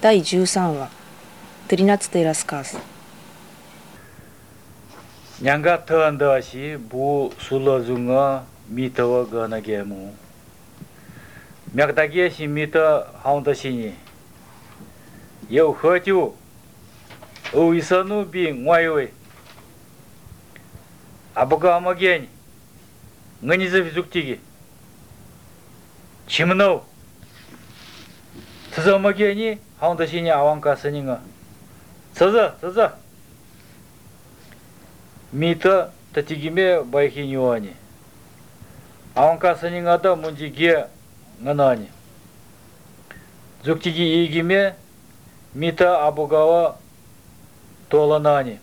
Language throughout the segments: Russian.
第13話 13 рассказ Nyanga tanda shi bu sula zunga mitawa gana gemu. Myakta ge shi mita haunta shi ni. Yau haju. O isanu bi ngwaiwe. Abuga amageni. Ngani zafi zuktigi. Chimno. Tsa amageni haunta shi ni хаунташини аванка сынинга сызы сызы мита татигиме байхинюани аванка да мундиге нганани зуктиги игиме мита абугава толанани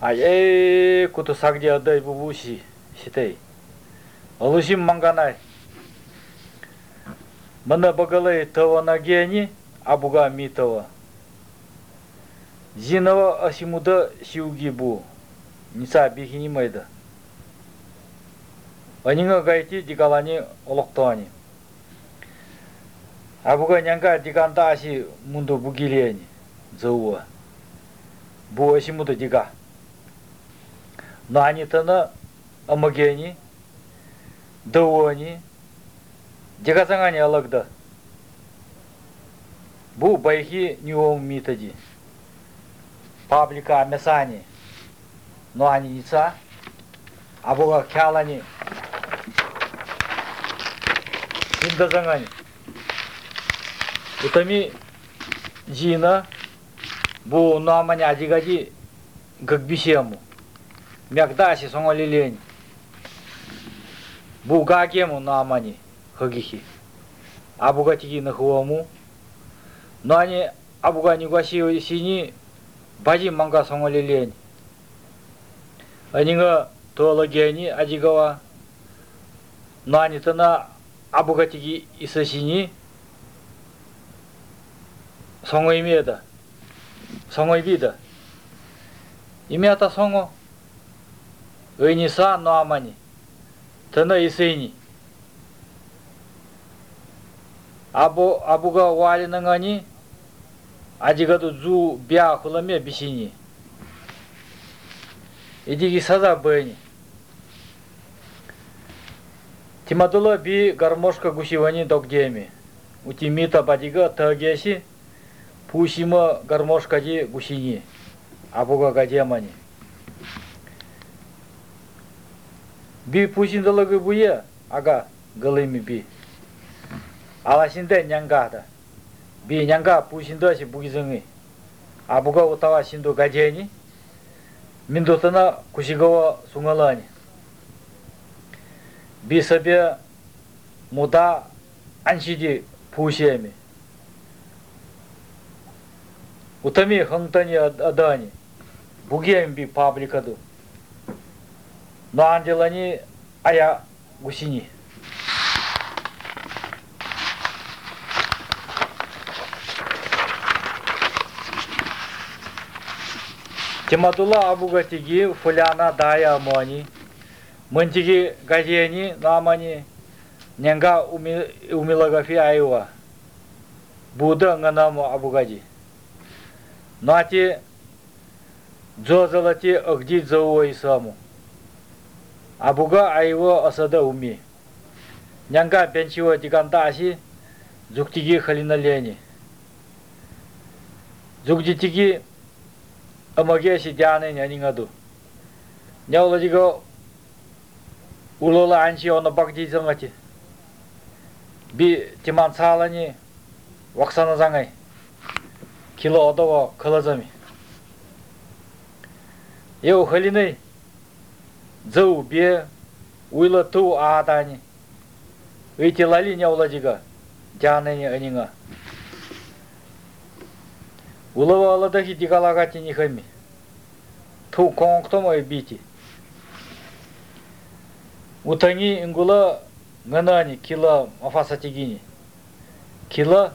ай эй куту сагди адай бубуси ситай алышим манганай мына багалай таванагени абуга митава. Зинова асимуда сиугибу. Ниса бихинимайда. Анинга гайти дикалани олоктоани. Абуга нянга диканда аси мунду бугилиани. Зауа. Бу асимуда дика. Но они тана амагени, дауани, дикасангани алагда. Бу байхи нюом митади. Паблика месани. Но они не ца. А бога кялани. Индазангани. Утами жина. Бу намани адигади гагбисему. Мягдаси сонголилень. Бу гагему намани хагихи. Абугатиги нахуаму. 노아니 아부가니과 시오시니 바지 망가 성월릴리엔 아니가 도ολογ이니 아지가와 노아니트나 아부가티기 있으시니 성의미에다 성의비다 имята сонгу 의니사 노아마니 тына исыйни абу абуга уалиныңани 아부 아부가 와리는 거니 아직도 주 비아 홀라메 비시니 이디기 사자 бэни Тимадула би гармошка гусивани догдеми. Утимита бадига тагеси пусима гармошка ди гусини. Абуга гадемани. Би пусиндалагы буе ага галыми би. Аласинде нянгада. би нянга пусиндаси бугизыңы абуга утава синду гадени миндутана кусигава сунгалани. Би себе муда аншиди пусиями. Утами хантани адани. Бугиями би пабликаду. Но анделани ая гусини Тимадула Абугатиги фуляна дая мони. Мантиги гадени намани. Нянга умилагафи айва. Буда нганаму Абугади. Нати джозалати агди зауа исаму. Абуга айва асада уми. Нянга бенчива дигантаси. Зуктиги халина лени. Nyawla jigo ulola anchi ona bakji zangachi bi timan salani waksana zangai kilo odawa kalazami yau halinai zau bie uila tu adani uiti lali nyawla jiga jane ni aninga Улова аладахи дикалагати нихами. Ту конгтомой бити. Утани ингула нганани кила мафасатигини. Кила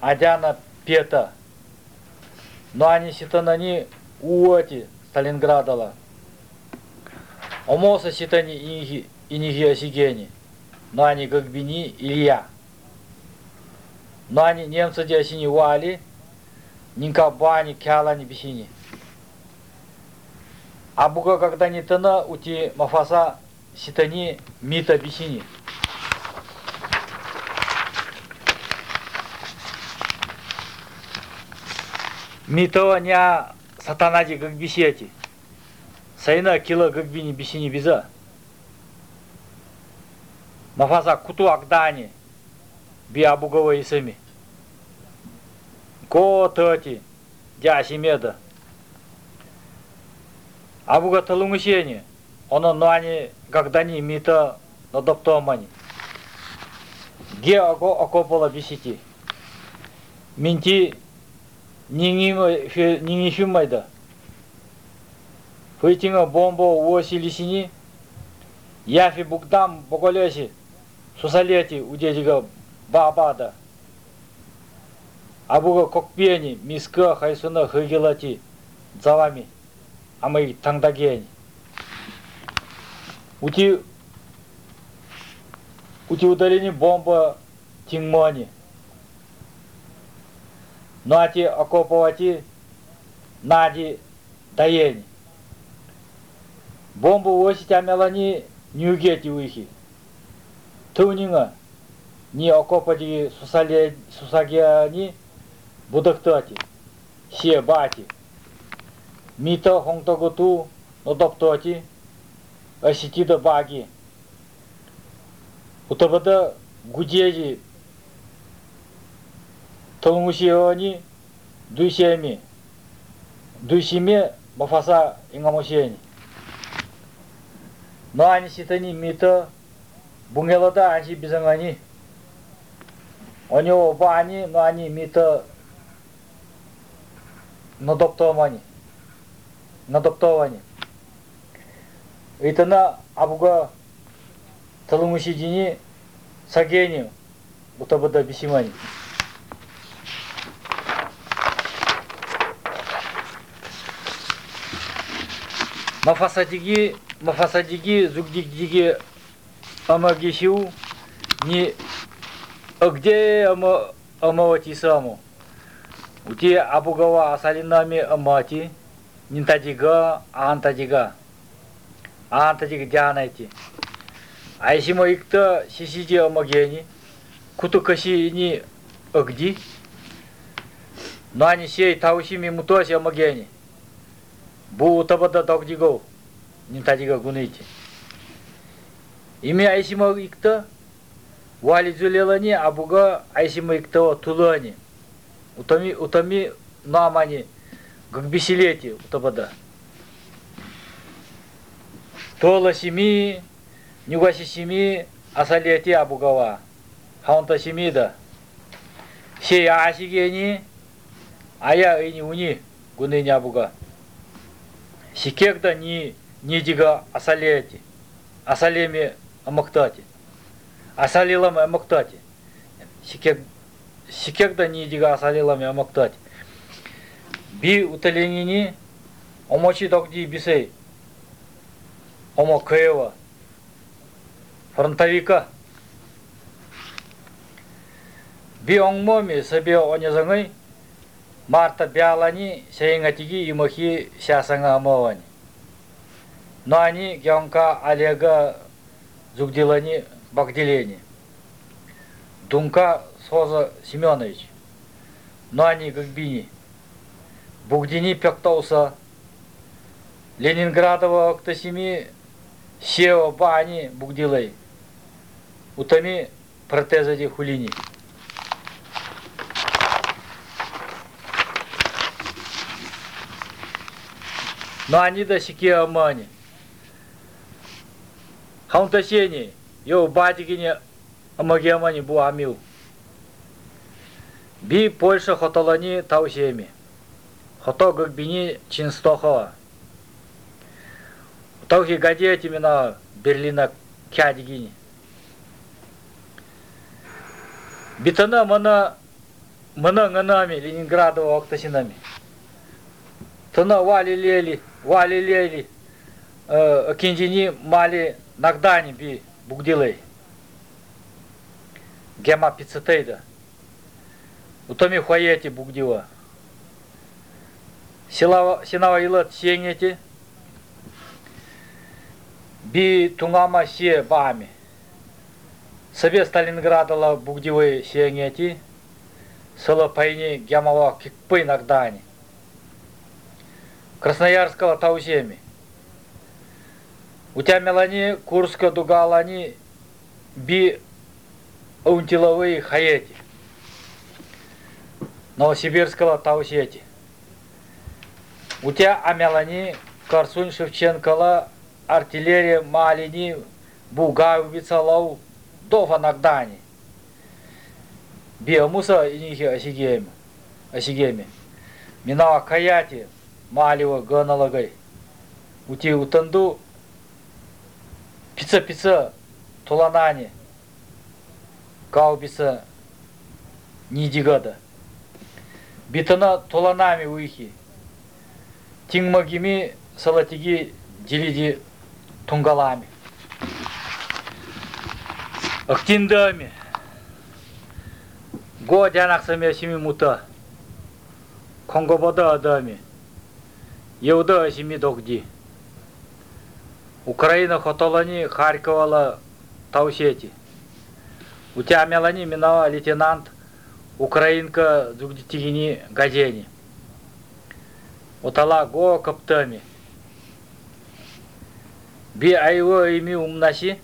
адяна пета. Но они ситанани уати Сталинградала. Омоса ситани инихи инихи осигени. Но они как бини Илья. но они немцы десини вали, нинка бани кялани бисини. А буга когда не тана ути мафаса ситани мита бисини. Митова ня сатанади как бисети. Сайна кила как бини бисини биза. Мафаса куту агдани би абугова исами. Ко тати дяси меда. Абуга талумышени, оно ну они когда не мита на доптомани. Ге аго окопала бисити. Минти нинишумайда. Фытинга бомбо уосилисини, яфи бугдам боголеси, сусалети у удедига бабада. Абуга кокпени, миска хайсуна хыгелати, дзавами завами, амай тангдагени. Ути ути удалени бомба тингмани. Нати окоповати нади таени. Бомбу осите амелани нюгети уихи. Тунинга ни окопади сусале сусагиани будактати. Се бати. mito hongto gotu odopto chi asiti do bagi utabada gujeji tongshi oni dushemi dushimi мафаса ингамошени но они ситани мито бунгелода анчи бизангани они оба они но они мито но доктомани надоптовані. Итана абуга талумушидини сагению утабада бисимани. Мафасадиги, мафасадиги, зугдигдиги амагишиу не а где ама амавати саму. У тебя абугава асалинами амати нинтадига антадига антадига дянайти айсимо икта сисиди амагени кутукаси ни агди но они сей таусими мутоси амагени буутабада догдиго нинтадига гунити ими айсимо икта вали зулелани абуга айсимо икта тулани утами утами намани как беселети у табада. Тола семи, нюгаси семи, асалети абугава, хаунта семида. Сей асигени, а я и не уни, гуны не абуга. Сикекда ни не дига асалети, асалеми амактати. Асалилам амактати. Сикек, сикекда ни дига асалилам амактати нидига асалети. Асалеми амактати. Асалилами амактати. Сикег Сикегда нидига асалилами амактати. Би уталенини омочи догди бисей. Омо кеева. Фронтовика. Би онгмоми себе онезангай Марта бялани сейнгатиги имахи сясанга амавани. Но они геонка Олега Зугдилани Багдилени. Думка Соза Семенович. Но они Гагбини. Бугдини Пектауса. Ленинградова Октасими Сева Бани Бугдилей. Утами протезади Хулини. Но они до сики амани. Хаунтасени, йо амагиамани бу амил. Би Польша хотолани таусеми. Хото гагбини чинстохова. Тохи гадети мина Берлина кядигини. Битана мана мана нганами Ленинградова октасинами. Тана вали лели вали лели кинжини мали нагдани би бугдилей. Гема пиццетейда. Утоми хуаети бугдива. Силава синава илат сиеңети. Би тунгама се бами. Совет Сталинградала бугдивы сиеңети. Сыла пайни гямава кикпы нагдани. Красноярского таусеми. У тебя мелани Курска дугалани би аунтиловые хаети. Новосибирского таусети. У тебя Амелани, Корсунь Шевченкова, артиллерия Малини, Бугай Вицалау, Дофа Нагдани. И нихи осигеми. Осигеми. Минава Каяти, Малева Ганалагай. Ути Утанду, Пица-пица, Туланани, Каубиса, Нидигада. Битана Туланами уихи. Тингмагими салатиги дилиди тунгалами. Актиндами. Го дянаксаме сими мута. Конгобода адами. Еуда сими догди. Украина хотолани Харьковала таусети. У тебя мелани минала лейтенант Украинка дугдитигини гадени. Отала го каптами. Би айво ими умнаси.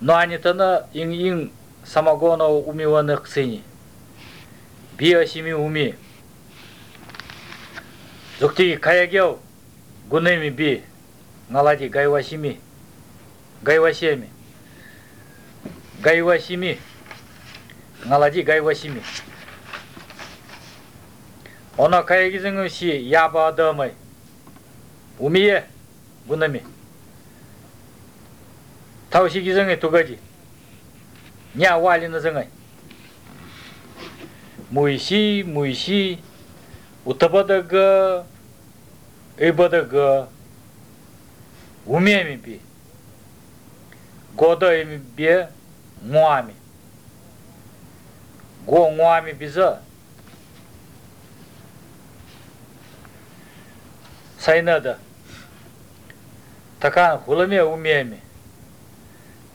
Но они тана ин-ин самогона умиванных сыни. Би асими уми. Зуктиги каягел гунеми би. Налади гайвасими. Гайвасеми. Гайвасими. Налади гайвасими. Она каягизың си яба адамай. Умие гунами. Таусигизың тугади. Ня валина зыңай. Муиси, муиси, утабадага, ибадага, умеми би. Года ими бе муами. Го муами биза. Сайнада. Такан хуламе умеми.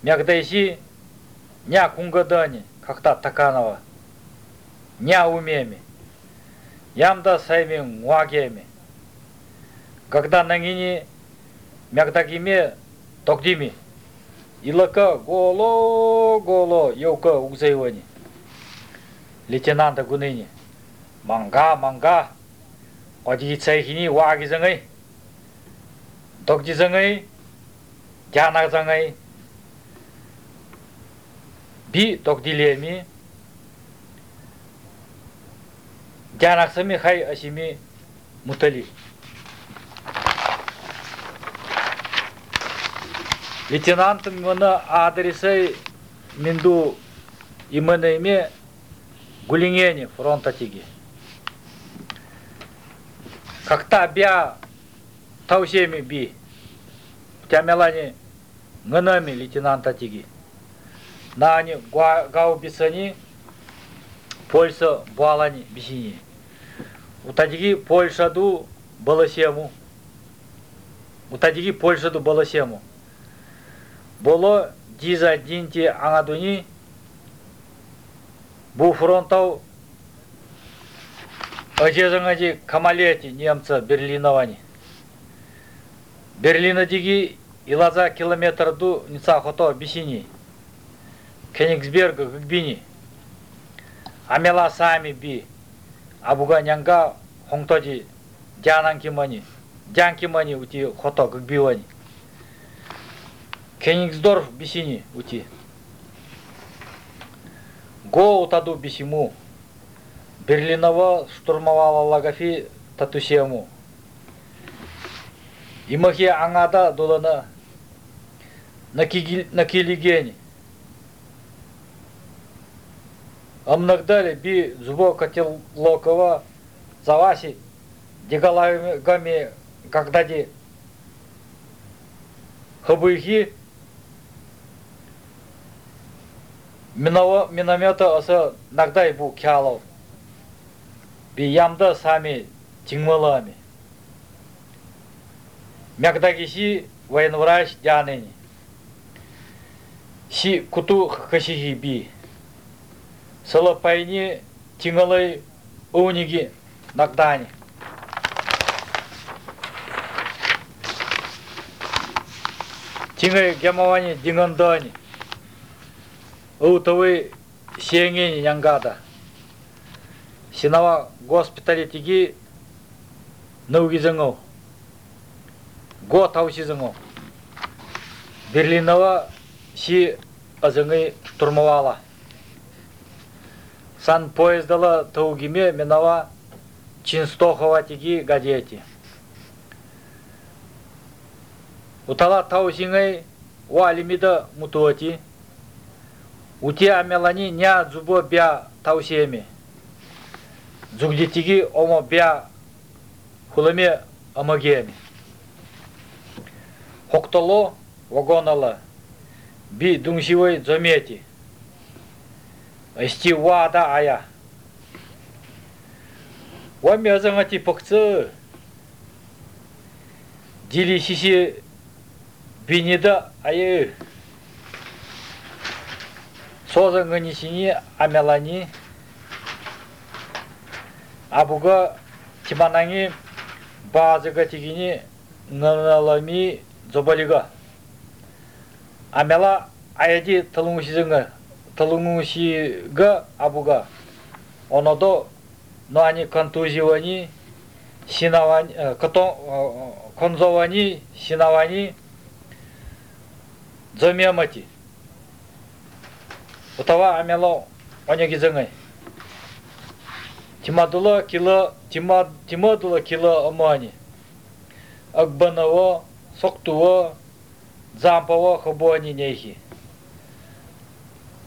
Мягдайси, ня кунгадани, как-то таканова. Ня умеми. Ямда сайми муагеми. Когда нангини мягдагиме токдими. Илака голо голо йока угзайвани. Лейтенанта гуныни. Манга манга. 어디 차이히니 와기정의 독지정의 자나정의 비 독딜레미 자낙스미 하이 아시미 무탈리 лейтенант мына адресы минду именеме гулингени фронта тиги как-то бя таусеми би. Тямелани ngânămi лейтенанта тиги. Нани гау бисани Польша буалани бисини. Утадиги Польшаду баласему. Утадиги Польшаду баласему. Боло диза динти аңадуни бу фронтау ojezingiji kamaleti немца berlinovani berlinodagi ilaza kilometrdu нисахото бисини кенигсберга гбини амела сами би. Абуга нянга хонгтоди дянанкимани дянкимани ути хото гбивани кенигсдорф бисини ути. Го утаду бисиму. Берлинова штурмовала Лагафи Татусему. Имахи аңада долана на килигени. Амнагдали би зубо Котелокова заваси дегалагами когда-ди хабыхи миномета аса нагдай бу кяло. Би ямда сами тингмалами. Мягдагиши военврач дянени. Си куту хашихи би. Сала пайни тингалай униги нагдани. Тингай гемавани дингандани. Утовы сиеңени янгада. Синава госпиталитиги наугизыңо. Го таусизыңо. Берлинова си азыңы турмавала. Сан поездала таугиме минава Чинстохова тиги гадети. Утала таусиңай валимида мутуати. Ути амелани ня зубо бя таусиеми. Зугдитиги омо бя хуламе амагеми. Хоктоло вагонала би дунгшивой замети. Асти вада ая. Вами азангати пакцы. Дили сиси бинеда ая. Созангани сини амелани. Абуга тимананги базыга тигини налами зобалига. Амела аяди талунгусизынга талунгусига абуга. Онодо но они контузивани синавани кото конзовани синавани замемати. Утава амело онегизыңай. Тимадула кило тима тимадула кило амани. Акбанава соктува зампава хабуани нехи.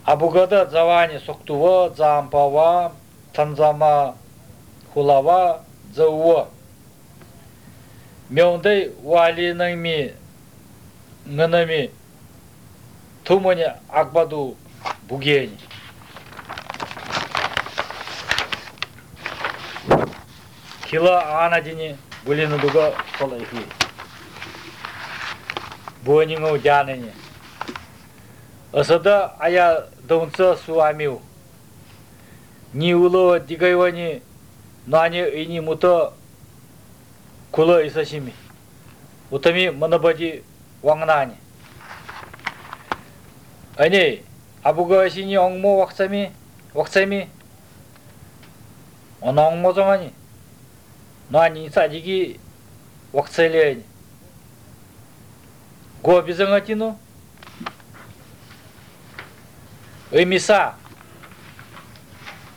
Абугада завани соктува зампава танзама хулава зауа. Мёндай валинами нганами тумани акбаду бугени. Kila anadini bulinu duga sola ihi. Buaningu janini. Асада ая донца суамил. Ни уло дигайвани они и ни мута кула исашими. Утами манабади вангнани. Они абугасини ongmo вахцами вахцами. Он ongmo замани но они не садики waktsele гоби bizanga и эмиса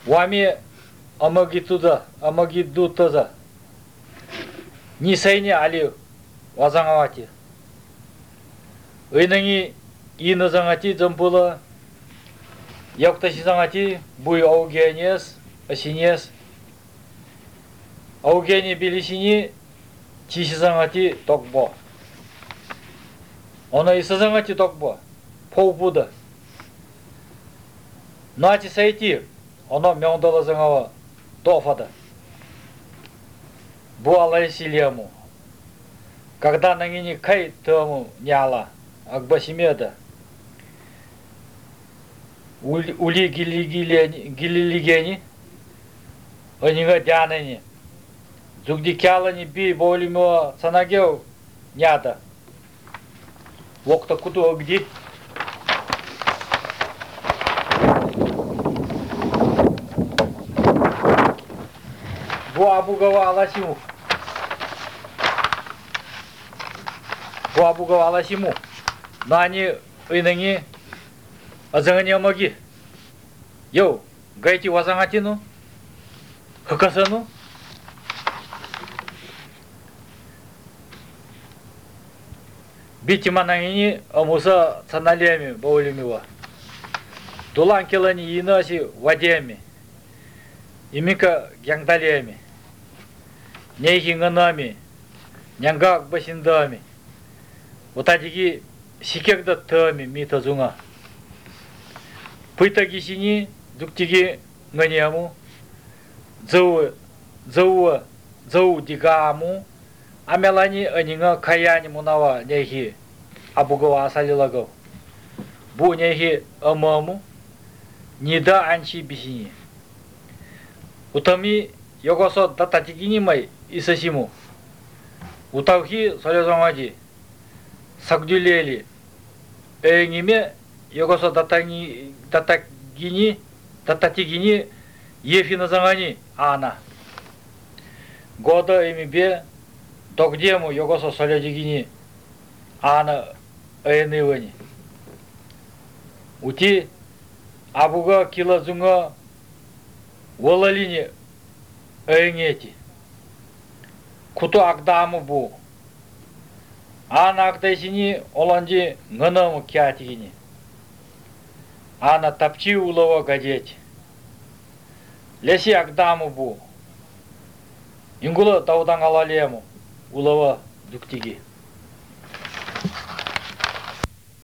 вами амаги туда амаги ду не ни сайне али вазангавати. Ыйныңи иназангати зампула якташизангати буй аугенес асинес аугени билишини чишизаңати токбо она исазаңати токбо поупуда нати сайти оно мёндалазаңава тофада буалай силему когда нангини кай тому няла акбасимеда ули гилилигени онига дянани Зугдикялани би болимо санагеу няда. Локта куту огди. Гуабугава аласиму. Гуабугава аласиму. Нани иныни азанганьямаги. Йоу, гайти вазангатину. Хакасану. Битиманангини омуса цаналеми боулимива. Дуланкилани инаси вадеми. Имика гянгдалеми. Нейхинганами. Нянгак басиндами. Вот такие sikekda tami mita zunga. пытагисини дуктиги нганему зау зау зау дигаму амелани анинга каяни мунава нехи абугава асалилаго бу нехи амаму нида анчи бисини утами йогосо дататигини май исасиму утавхи солезамади сагдюлели эңиме йогосо датани датагини дататигини ефиназангани ана. Года эмибе догдему йогосо соледигини ана эйнывани ути абуга килазунга волалини эйнети куту агдаму бу ана агдайсини оланди ngынаму кятигини ана тапчи улова гадети леси агдаму бу ингула таудан алалему улова дуктиги